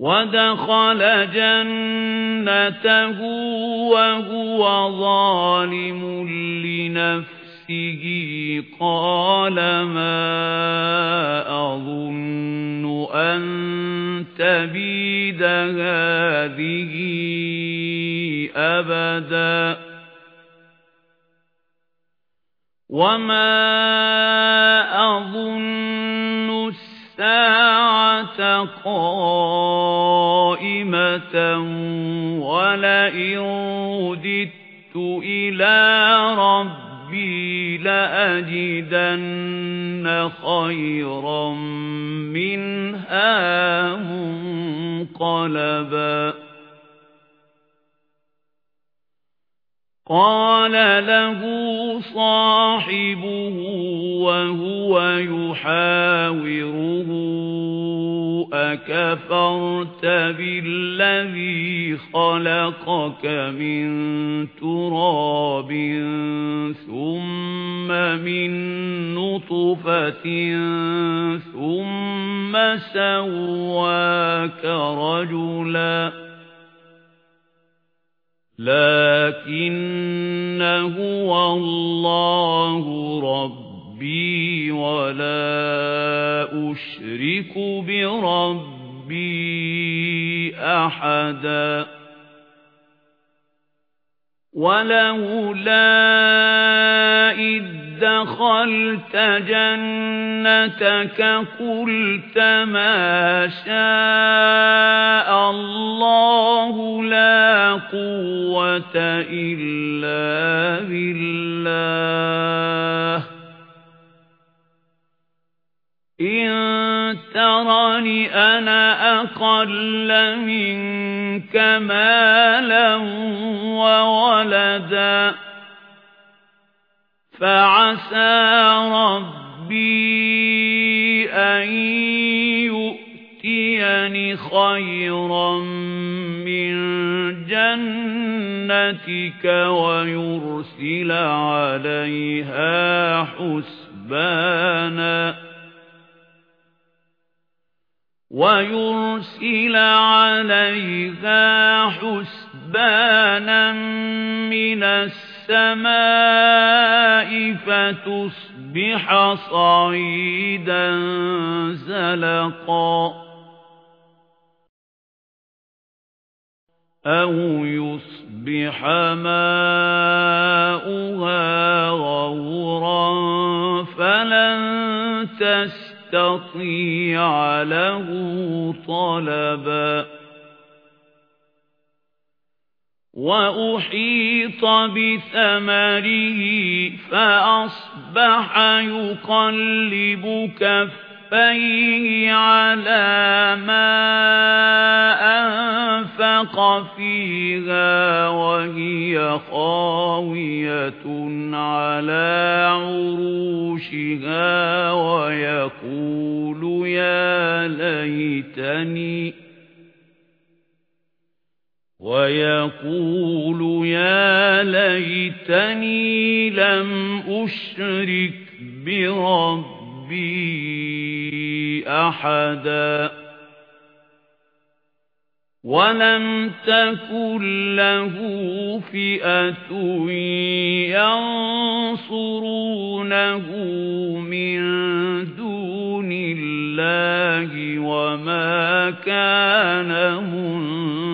وَدَخَلَ جَنَّتَهُ وَهُوَ ظَالِمٌ لِنَفْسِهِ قَالَ مَا أَظُنُّ أَن تَبِيدَ هَذِهِ أَبَدًا وَمَا أَظُنُّ السَّاعَةَ قَائِمَةً وَلَئِن رُّدِدتُّ إِلَى رَبِّي لَأَجِدَنَّ خَيْرًا مِنْهَا مُنقَلَبًا قَالَ لَهُ صَاحِبُهُ وَهُوَ يُحَاوِرُهُ أَكَفَرْتَ بِالَّذِي خَلَقَكَ مِن تُرَابٍ ثُمَّ مِن نُّطْفَةٍ ثُمَّ سَوَّاكَ رَجُلًا. لكن هو الله ربي ولا أشرك بربي أحدا ولولا إذ دخلت جنتك قلت ما شاء الله لا قوة إلا بالله إن ترني أنا أقل منك مالا وولدا. فعسى ربي أن يؤتيني خيرا من جنتك ويرسل عليها حسبانا. ويرسل عليها حسبانا من السماء فتصبح صعيدا زلقا أو يصبح ماؤها غورا فلن تستطيع له طلبا. وأحيط بثمره فأصبح يقلب كفيه على ما أنفق فيها وهي خاوية على عروشها ويقول ويقول يا ليتني لم أشرك بربي أحدا ولم تكن له فئة ينصرونه من دون الله وما كان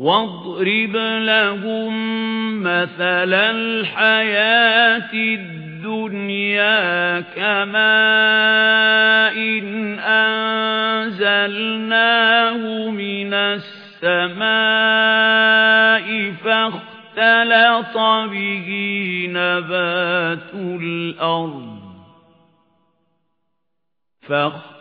واضرب لهم مثل الحياة الدنيا كماء إن أنزلناه من السماء فاختلط به نبات الأرض فاختلط